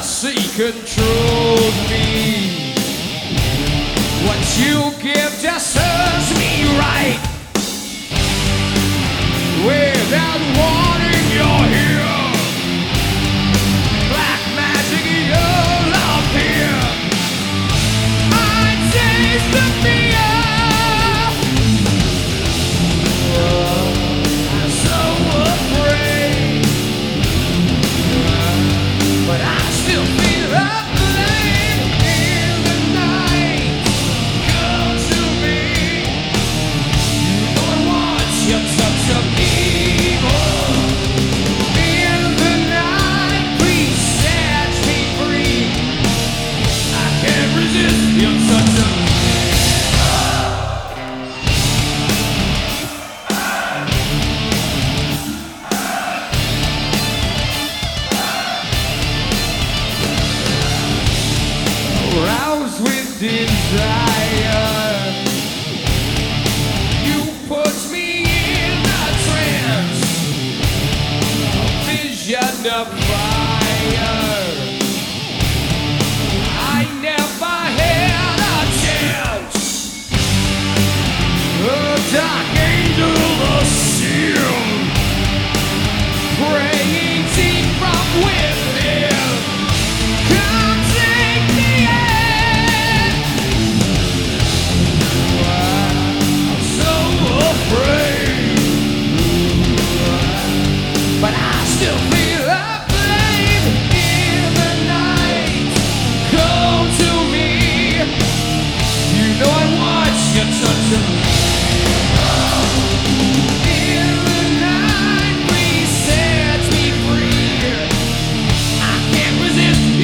us, controls me. What you give just roused with desire. You me in a trance, a vision of fire.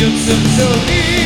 Good to me.